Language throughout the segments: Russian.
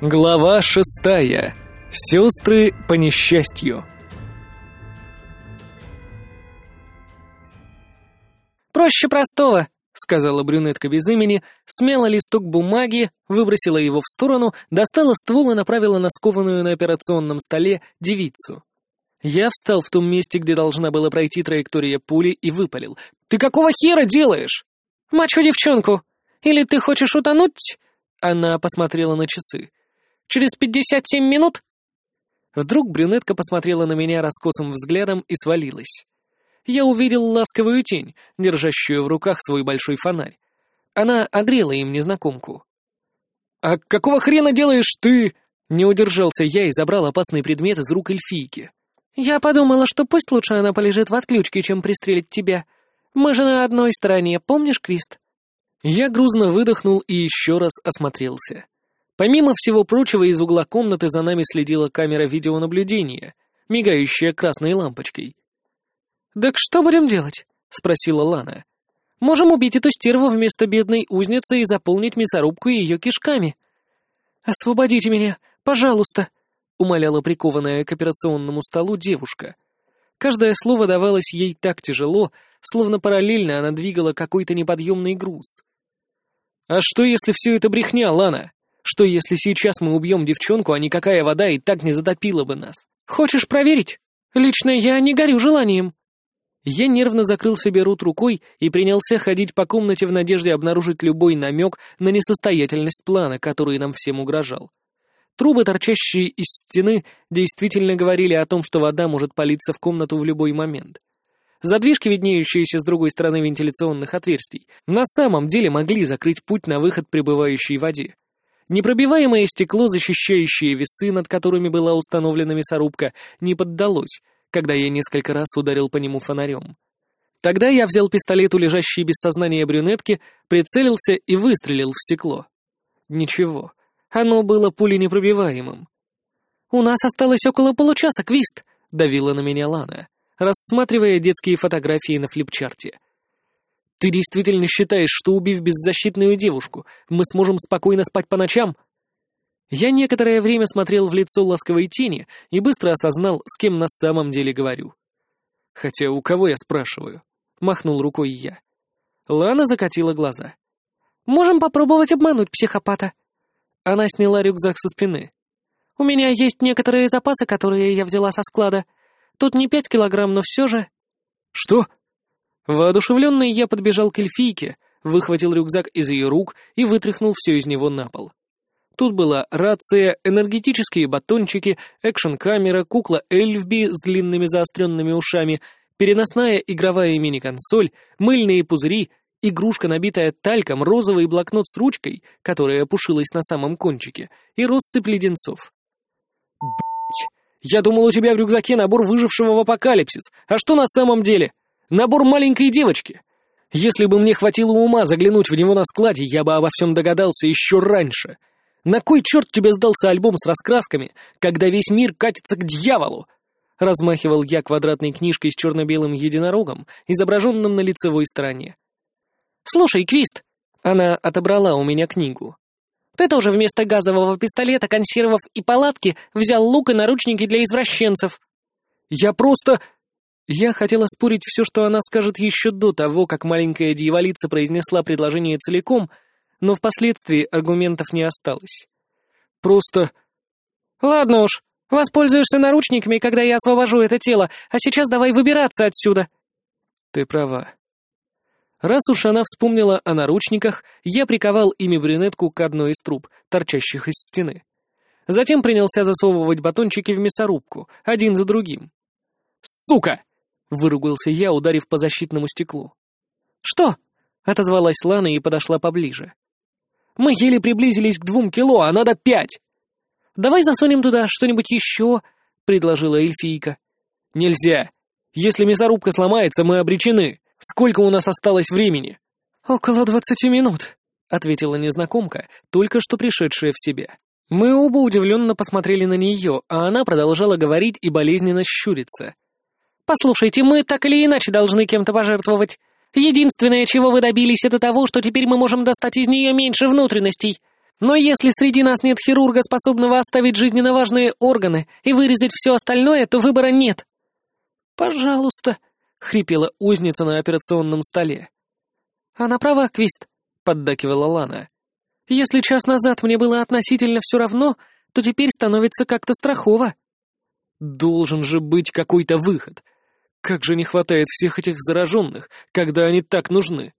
Глава шестая. Сестры по несчастью. «Проще простого», — сказала брюнетка без имени, смела листок бумаги, выбросила его в сторону, достала ствол и направила на скованную на операционном столе девицу. Я встал в том месте, где должна была пройти траектория пули, и выпалил. «Ты какого хера делаешь?» «Мачу девчонку! Или ты хочешь утонуть?» Она посмотрела на часы. «Через пятьдесят семь минут?» Вдруг брюнетка посмотрела на меня раскосым взглядом и свалилась я увидел ласковую тень, держащую в руках свой большой фонарь. Она огрела им незнакомку. «А какого хрена делаешь ты?» Не удержался я и забрал опасный предмет из рук эльфийки. «Я подумала, что пусть лучше она полежит в отключке, чем пристрелить тебя. Мы же на одной стороне, помнишь, Квист?» Я грузно выдохнул и еще раз осмотрелся. Помимо всего прочего, из угла комнаты за нами следила камера видеонаблюдения, мигающая красной лампочкой. «Так что будем делать?» — спросила Лана. «Можем убить эту стерву вместо бедной узницы и заполнить мясорубку ее кишками». «Освободите меня, пожалуйста», — умоляла прикованная к операционному столу девушка. Каждое слово давалось ей так тяжело, словно параллельно она двигала какой-то неподъемный груз. «А что, если все это брехня, Лана? Что, если сейчас мы убьем девчонку, а никакая вода и так не затопила бы нас? Хочешь проверить? Лично я не горю желанием». Я нервно закрыл себе рот рукой и принялся ходить по комнате в надежде обнаружить любой намек на несостоятельность плана, который нам всем угрожал. Трубы, торчащие из стены, действительно говорили о том, что вода может палиться в комнату в любой момент. Задвижки, виднеющиеся с другой стороны вентиляционных отверстий, на самом деле могли закрыть путь на выход прибывающей воде. Непробиваемое стекло, защищающее весы, над которыми была установлена мясорубка, не поддалось, когда я несколько раз ударил по нему фонарем. Тогда я взял пистолет у лежащей без сознания брюнетки, прицелился и выстрелил в стекло. Ничего, оно было пуленепробиваемым. «У нас осталось около получаса, Квист», — давила на меня Лана, рассматривая детские фотографии на флипчарте. «Ты действительно считаешь, что, убив беззащитную девушку, мы сможем спокойно спать по ночам?» Я некоторое время смотрел в лицо ласковой тени и быстро осознал, с кем на самом деле говорю. Хотя у кого я спрашиваю? Махнул рукой я. Лана закатила глаза. «Можем попробовать обмануть психопата». Она сняла рюкзак со спины. «У меня есть некоторые запасы, которые я взяла со склада. Тут не пять килограмм, но все же...» «Что?» Воодушевленный я подбежал к эльфийке, выхватил рюкзак из ее рук и вытряхнул все из него на пол. Тут была рация, энергетические батончики, экшн-камера, кукла Эльфби с длинными заостренными ушами, переносная игровая мини-консоль, мыльные пузыри, игрушка, набитая тальком, розовый блокнот с ручкой, которая опушилась на самом кончике, и россыпь леденцов. Б***ь, я думал, у тебя в рюкзаке набор выжившего в апокалипсис, а что на самом деле? Набор маленькой девочки. Если бы мне хватило ума заглянуть в него на складе, я бы обо всем догадался еще раньше — на кой черт тебе сдался альбом с раскрасками, когда весь мир катится к дьяволу?» Размахивал я квадратной книжкой с черно-белым единорогом, изображенным на лицевой стороне. «Слушай, Квист!» Она отобрала у меня книгу. «Ты тоже вместо газового пистолета, консервов и палатки взял лук и наручники для извращенцев». «Я просто...» Я хотела спорить все, что она скажет еще до того, как маленькая дьяволица произнесла предложение целиком — но впоследствии аргументов не осталось. Просто... «Ладно уж, воспользуешься наручниками, когда я освобожу это тело, а сейчас давай выбираться отсюда». «Ты права». Раз уж она вспомнила о наручниках, я приковал ими брюнетку к одной из труб, торчащих из стены. Затем принялся засовывать батончики в мясорубку, один за другим. «Сука!» — выругался я, ударив по защитному стеклу. «Что?» — отозвалась Лана и подошла поближе. Мы еле приблизились к двум кило, а надо пять. Давай засунем туда что-нибудь еще, — предложила эльфийка. Нельзя. Если мясорубка сломается, мы обречены. Сколько у нас осталось времени? Около двадцати минут, — ответила незнакомка, только что пришедшая в себя. Мы оба удивленно посмотрели на нее, а она продолжала говорить и болезненно щуриться. «Послушайте, мы так или иначе должны кем-то пожертвовать. Единственное, чего вы добились, это того, что теперь мы можем достать из нее меньше внутренностей. Но если среди нас нет хирурга, способного оставить жизненно важные органы и вырезать все остальное, то выбора нет. «Пожалуйста», — хрипела узница на операционном столе. «Она права, Квист», — поддакивала Лана. «Если час назад мне было относительно все равно, то теперь становится как-то страхово». «Должен же быть какой-то выход. Как же не хватает всех этих зараженных, когда они так нужны.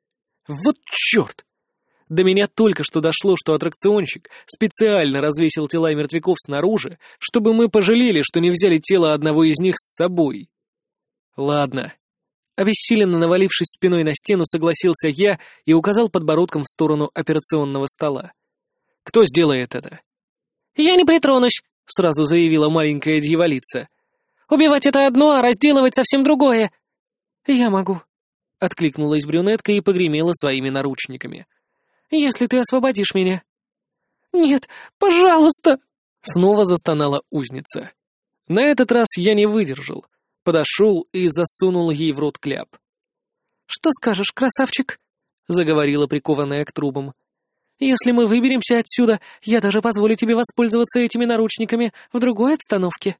Вот черт!» До меня только что дошло, что аттракционщик специально развесил тела мертвяков снаружи, чтобы мы пожалели, что не взяли тело одного из них с собой. Ладно. Обессиленно навалившись спиной на стену, согласился я и указал подбородком в сторону операционного стола. Кто сделает это? «Я не притронусь», — сразу заявила маленькая дьяволица. «Убивать это одно, а разделывать совсем другое». «Я могу», — откликнулась брюнетка и погремела своими наручниками если ты освободишь меня». «Нет, пожалуйста!» — снова застонала узница. На этот раз я не выдержал, подошел и засунул ей в рот кляп. «Что скажешь, красавчик?» — заговорила прикованная к трубам. «Если мы выберемся отсюда, я даже позволю тебе воспользоваться этими наручниками в другой обстановке».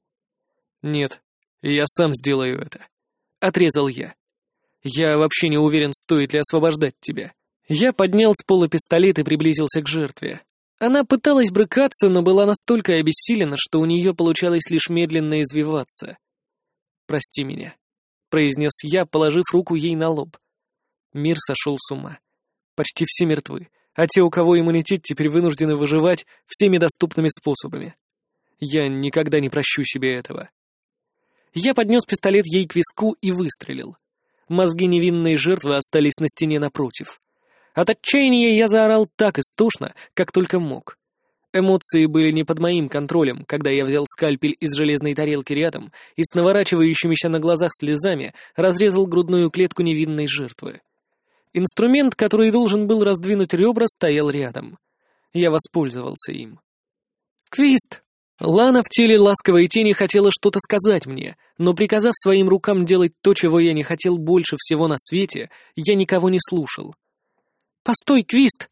«Нет, я сам сделаю это», — отрезал я. «Я вообще не уверен, стоит ли освобождать тебя. Я поднял с пола пистолет и приблизился к жертве. Она пыталась брыкаться, но была настолько обессилена, что у нее получалось лишь медленно извиваться. «Прости меня», — произнес я, положив руку ей на лоб. Мир сошел с ума. Почти все мертвы, а те, у кого иммунитет, теперь вынуждены выживать всеми доступными способами. Я никогда не прощу себе этого. Я поднес пистолет ей к виску и выстрелил. Мозги невинной жертвы остались на стене напротив. От отчаяния я заорал так истошно, как только мог. Эмоции были не под моим контролем, когда я взял скальпель из железной тарелки рядом и с наворачивающимися на глазах слезами разрезал грудную клетку невинной жертвы. Инструмент, который должен был раздвинуть ребра, стоял рядом. Я воспользовался им. «Квист!» Лана в теле ласковой тени хотела что-то сказать мне, но, приказав своим рукам делать то, чего я не хотел больше всего на свете, я никого не слушал. «Постой, Квист!»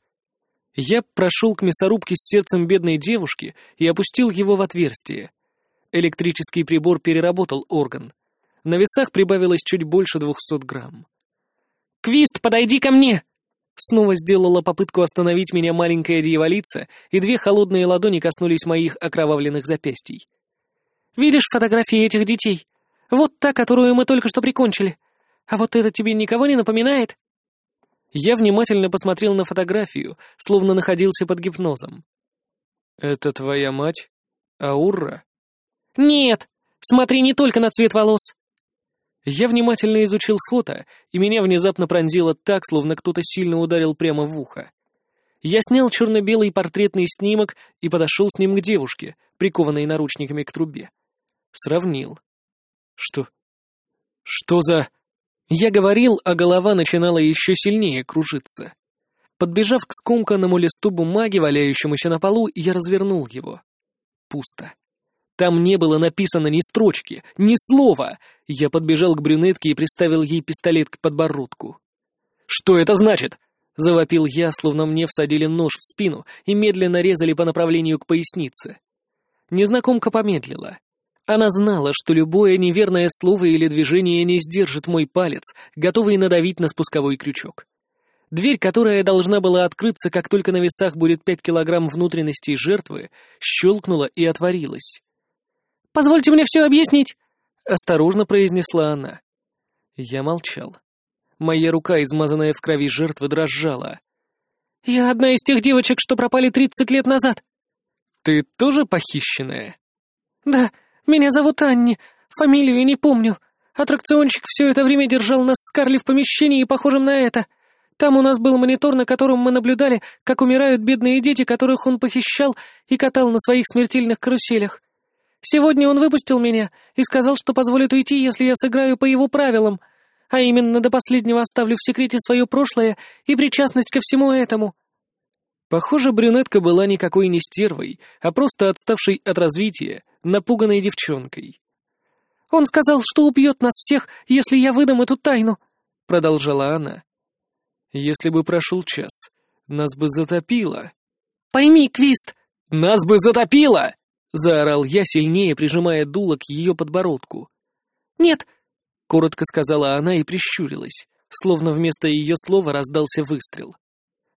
Я прошел к мясорубке с сердцем бедной девушки и опустил его в отверстие. Электрический прибор переработал орган. На весах прибавилось чуть больше двухсот грамм. «Квист, подойди ко мне!» Снова сделала попытку остановить меня маленькая дьяволица, и две холодные ладони коснулись моих окровавленных запястий. «Видишь фотографии этих детей? Вот та, которую мы только что прикончили. А вот это тебе никого не напоминает?» Я внимательно посмотрел на фотографию, словно находился под гипнозом. «Это твоя мать? Аурра?» «Нет! Смотри не только на цвет волос!» Я внимательно изучил фото, и меня внезапно пронзило так, словно кто-то сильно ударил прямо в ухо. Я снял черно-белый портретный снимок и подошел с ним к девушке, прикованной наручниками к трубе. Сравнил. «Что? Что за...» Я говорил, а голова начинала еще сильнее кружиться. Подбежав к скомканному листу бумаги, валяющемуся на полу, я развернул его. Пусто. Там не было написано ни строчки, ни слова. Я подбежал к брюнетке и приставил ей пистолет к подбородку. «Что это значит?» — завопил я, словно мне всадили нож в спину и медленно резали по направлению к пояснице. Незнакомка помедлила. Она знала, что любое неверное слово или движение не сдержит мой палец, готовый надавить на спусковой крючок. Дверь, которая должна была открыться, как только на весах будет пять килограмм внутренностей жертвы, щелкнула и отворилась. «Позвольте мне все объяснить!» — осторожно произнесла она. Я молчал. Моя рука, измазанная в крови жертвы, дрожала. «Я одна из тех девочек, что пропали тридцать лет назад». «Ты тоже похищенная?» «Да, меня зовут Анни, фамилию не помню. Аттракционщик все это время держал нас с Карли в помещении, похожем на это. Там у нас был монитор, на котором мы наблюдали, как умирают бедные дети, которых он похищал и катал на своих смертельных каруселях. Сегодня он выпустил меня и сказал, что позволит уйти, если я сыграю по его правилам, а именно до последнего оставлю в секрете свое прошлое и причастность ко всему этому. Похоже, брюнетка была никакой не стервой, а просто отставшей от развития, напуганной девчонкой. «Он сказал, что убьет нас всех, если я выдам эту тайну», — продолжала она. «Если бы прошел час, нас бы затопило». Пойми, Квист!» «Нас бы затопило!» — заорал я, сильнее прижимая дуло к ее подбородку. «Нет!» — коротко сказала она и прищурилась, словно вместо ее слова раздался выстрел.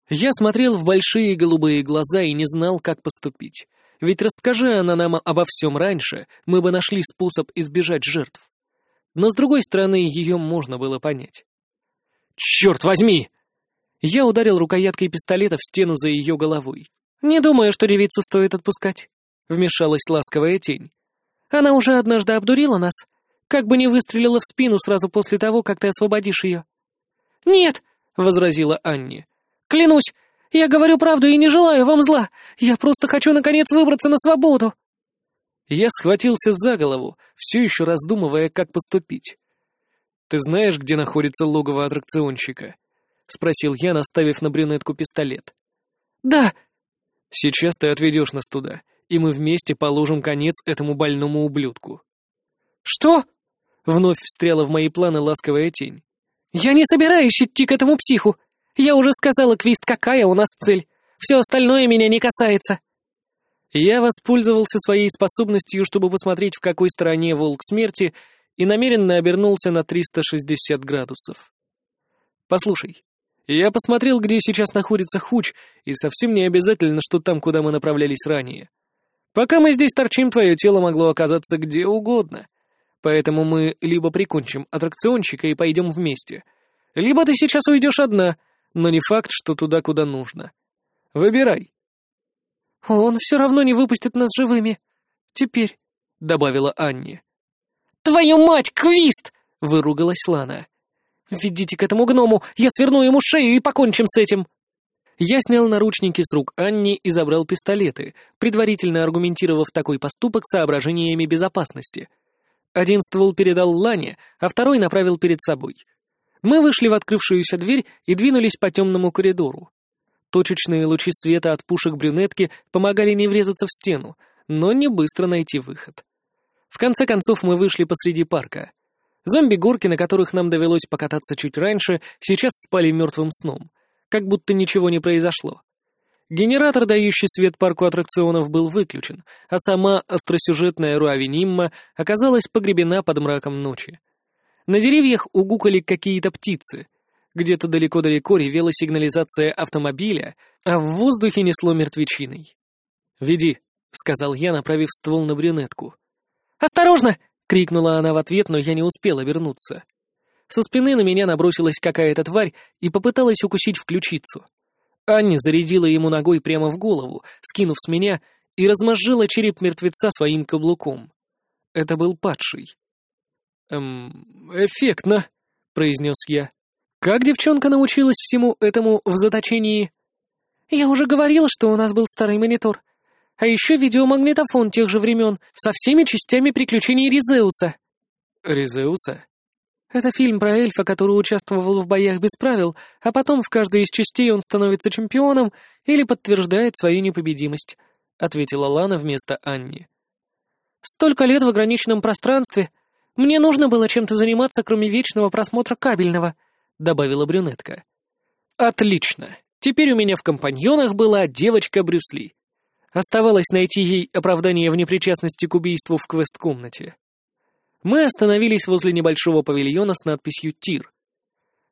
Я смотрел в большие голубые глаза и не знал, как поступить. Ведь расскажи она нам обо всем раньше, мы бы нашли способ избежать жертв. Но, с другой стороны, ее можно было понять. «Черт возьми!» Я ударил рукояткой пистолета в стену за ее головой. «Не думаю, что ревицу стоит отпускать», — вмешалась ласковая тень. «Она уже однажды обдурила нас, как бы не выстрелила в спину сразу после того, как ты освободишь ее». «Нет», — возразила Анни. «Клянусь, я говорю правду и не желаю вам зла. Я просто хочу, наконец, выбраться на свободу». Я схватился за голову, все еще раздумывая, как поступить. «Ты знаешь, где находится логово аттракционщика?» — спросил я, наставив на брюнетку пистолет. «Да». «Сейчас ты отведешь нас туда, и мы вместе положим конец этому больному ублюдку». «Что?» — вновь встряла в мои планы ласковая тень. «Я не собираюсь идти к этому психу. Я уже сказала, Квист, какая у нас цель. Все остальное меня не касается». Я воспользовался своей способностью, чтобы посмотреть, в какой стороне волк смерти, и намеренно обернулся на 360 градусов. «Послушай, я посмотрел, где сейчас находится Хуч, и совсем не обязательно, что там, куда мы направлялись ранее. Пока мы здесь торчим, твое тело могло оказаться где угодно. Поэтому мы либо прикончим аттракционщика и пойдем вместе, либо ты сейчас уйдешь одна, но не факт, что туда, куда нужно. Выбирай. «Он все равно не выпустит нас живыми. Теперь», — добавила Анни. «Твою мать, Квист!» — выругалась Лана. «Ведите к этому гному, я сверну ему шею и покончим с этим!» Я снял наручники с рук Анни и забрал пистолеты, предварительно аргументировав такой поступок соображениями безопасности. Один ствол передал Лане, а второй направил перед собой. Мы вышли в открывшуюся дверь и двинулись по темному коридору. Точечные лучи света от пушек брюнетки помогали не врезаться в стену, но не быстро найти выход. В конце концов мы вышли посреди парка. Зомби-горки, на которых нам довелось покататься чуть раньше, сейчас спали мертвым сном, как будто ничего не произошло. Генератор, дающий свет парку аттракционов, был выключен, а сама остросюжетная Руавенимма оказалась погребена под мраком ночи. На деревьях угукали какие-то птицы. Где-то далеко-далеко ревела сигнализация автомобиля, а в воздухе несло мертвечиной. «Веди», — сказал я, направив ствол на брюнетку. «Осторожно!» — крикнула она в ответ, но я не успела вернуться. Со спины на меня набросилась какая-то тварь и попыталась укусить в ключицу. Анни зарядила ему ногой прямо в голову, скинув с меня, и размозжила череп мертвеца своим каблуком. Это был падший. «Эм, эффектно», — произнес я. «Как девчонка научилась всему этому в заточении?» «Я уже говорила, что у нас был старый монитор. А еще видеомагнитофон тех же времен со всеми частями приключений Ризеуса». «Ризеуса?» «Это фильм про эльфа, который участвовал в боях без правил, а потом в каждой из частей он становится чемпионом или подтверждает свою непобедимость», — ответила Лана вместо Анни. «Столько лет в ограниченном пространстве. Мне нужно было чем-то заниматься, кроме вечного просмотра кабельного», — добавила брюнетка. «Отлично. Теперь у меня в компаньонах была девочка Брюсли. Оставалось найти ей оправдание в непричастности к убийству в квест-комнате. Мы остановились возле небольшого павильона с надписью «Тир».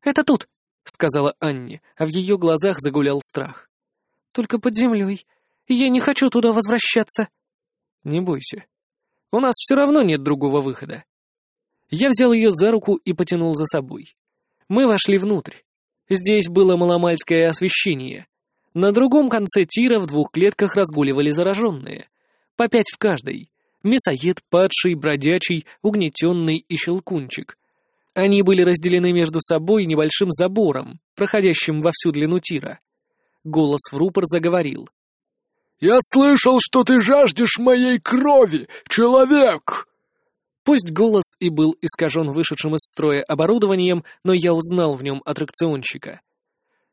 «Это тут», — сказала Анне, а в ее глазах загулял страх. «Только под землей. Я не хочу туда возвращаться». «Не бойся. У нас все равно нет другого выхода». Я взял ее за руку и потянул за собой. Мы вошли внутрь. Здесь было маломальское освещение. На другом конце тира в двух клетках разгуливали зараженные. По пять в каждой. Мясоед, падший, бродячий, угнетенный и щелкунчик. Они были разделены между собой небольшим забором, проходящим во всю длину тира. Голос в рупор заговорил. «Я слышал, что ты жаждешь моей крови, человек!» Пусть голос и был искажен вышедшим из строя оборудованием, но я узнал в нем аттракционщика.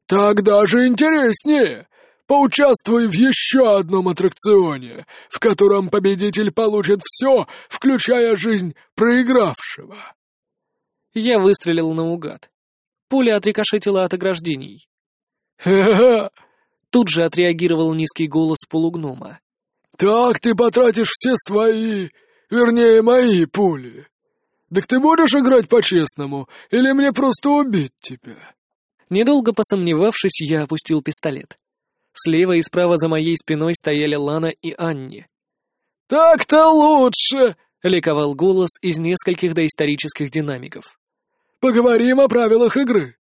«Так даже интереснее! Поучаствуй в еще одном аттракционе, в котором победитель получит все, включая жизнь проигравшего!» Я выстрелил наугад. Пуля отрикошетила от ограждений. «Ха-ха! Тут же отреагировал низкий голос полугнома. «Так ты потратишь все свои, вернее, мои пули. Так ты будешь играть по-честному, или мне просто убить тебя?» Недолго посомневавшись, я опустил пистолет. Слева и справа за моей спиной стояли Лана и Анни. «Так-то лучше!» — ликовал голос из нескольких доисторических динамиков. «Поговорим о правилах игры.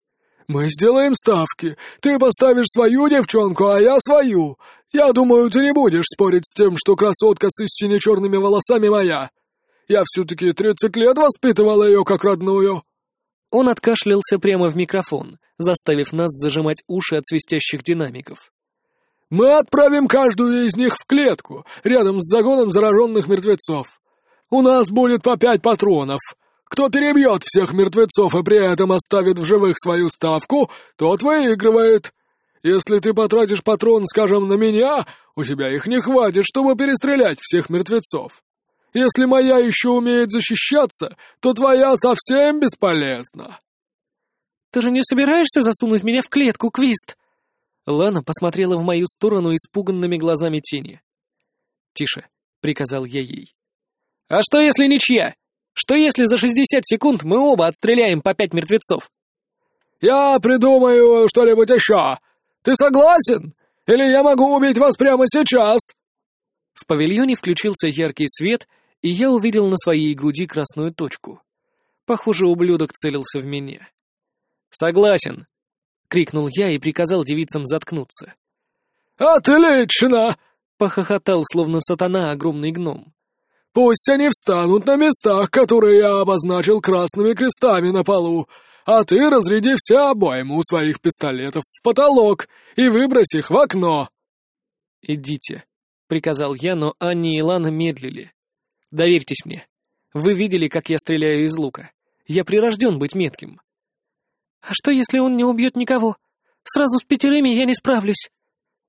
Мы сделаем ставки. Ты поставишь свою девчонку, а я свою. Я думаю, ты не будешь спорить с тем, что красотка с сине-черными волосами моя. Я все-таки тридцать лет воспитывал ее как родную». Он откашлялся прямо в микрофон, заставив нас зажимать уши от свистящих динамиков. «Мы отправим каждую из них в клетку, рядом с загоном зараженных мертвецов. У нас будет по пять патронов. Кто перебьет всех мертвецов и при этом оставит в живых свою ставку, тот выигрывает. Если ты потратишь патрон, скажем, на меня, у тебя их не хватит, чтобы перестрелять всех мертвецов. Если моя еще умеет защищаться, то твоя совсем бесполезна». «Ты же не собираешься засунуть меня в клетку, Квист?» Лана посмотрела в мою сторону испуганными глазами тени. «Тише», — приказал я ей. «А что, если ничья? Что, если за шестьдесят секунд мы оба отстреляем по пять мертвецов?» «Я придумаю что-нибудь еще. Ты согласен? Или я могу убить вас прямо сейчас?» В павильоне включился яркий свет, и я увидел на своей груди красную точку. Похоже, ублюдок целился в меня. «Согласен!» — крикнул я и приказал девицам заткнуться. «Отлично!» — похохотал, словно сатана, огромный гном. «Пусть они встанут на местах, которые я обозначил красными крестами на полу, а ты разряди все обойму своих пистолетов в потолок и выбрось их в окно». «Идите», — приказал я, но Анни и Лана медлили. «Доверьтесь мне. Вы видели, как я стреляю из лука. Я прирожден быть метким». «А что, если он не убьет никого? Сразу с пятерыми я не справлюсь».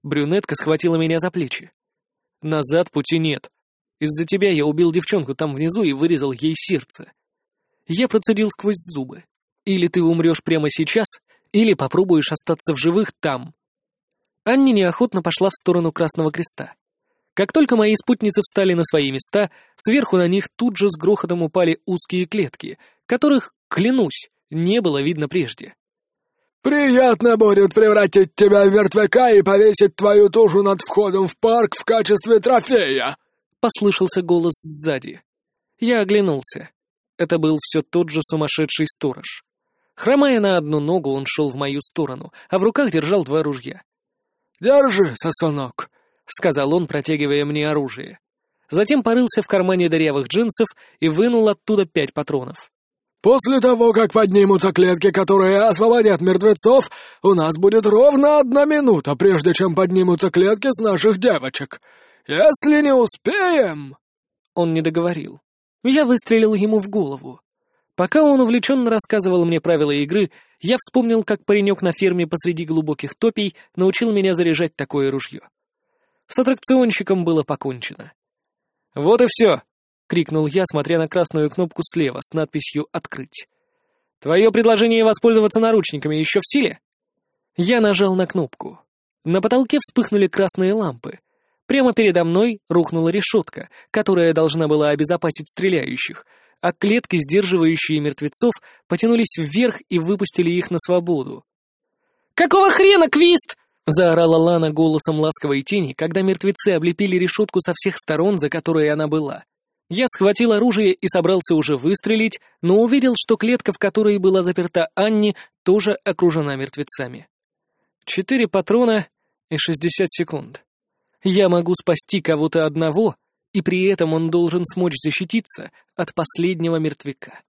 Брюнетка схватила меня за плечи. «Назад пути нет. Из-за тебя я убил девчонку там внизу и вырезал ей сердце. Я процедил сквозь зубы. Или ты умрешь прямо сейчас, или попробуешь остаться в живых там». Анни неохотно пошла в сторону Красного Креста. Как только мои спутницы встали на свои места, сверху на них тут же с грохотом упали узкие клетки, которых, клянусь, не было видно прежде. «Приятно будет превратить тебя в мертвяка и повесить твою тушу над входом в парк в качестве трофея!» — послышался голос сзади. Я оглянулся. Это был все тот же сумасшедший сторож. Хромая на одну ногу, он шел в мою сторону, а в руках держал два ружья. «Держи, сосунок!» — сказал он, протягивая мне оружие. Затем порылся в кармане дырявых джинсов и вынул оттуда пять патронов. «После того, как поднимутся клетки, которые освободят мертвецов, у нас будет ровно одна минута, прежде чем поднимутся клетки с наших девочек. Если не успеем...» Он не договорил. Я выстрелил ему в голову. Пока он увлеченно рассказывал мне правила игры, я вспомнил, как паренек на ферме посреди глубоких топий научил меня заряжать такое ружье. С аттракционщиком было покончено. «Вот и все!» — крикнул я, смотря на красную кнопку слева с надписью «Открыть». «Твое предложение воспользоваться наручниками еще в силе?» Я нажал на кнопку. На потолке вспыхнули красные лампы. Прямо передо мной рухнула решетка, которая должна была обезопасить стреляющих, а клетки, сдерживающие мертвецов, потянулись вверх и выпустили их на свободу. «Какого хрена, Квист?» — заорала Лана голосом ласковой тени, когда мертвецы облепили решетку со всех сторон, за которой она была. Я схватил оружие и собрался уже выстрелить, но увидел, что клетка, в которой была заперта Анни, тоже окружена мертвецами. Четыре патрона и шестьдесят секунд. Я могу спасти кого-то одного, и при этом он должен смочь защититься от последнего мертвяка.